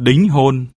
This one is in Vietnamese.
đính hôn.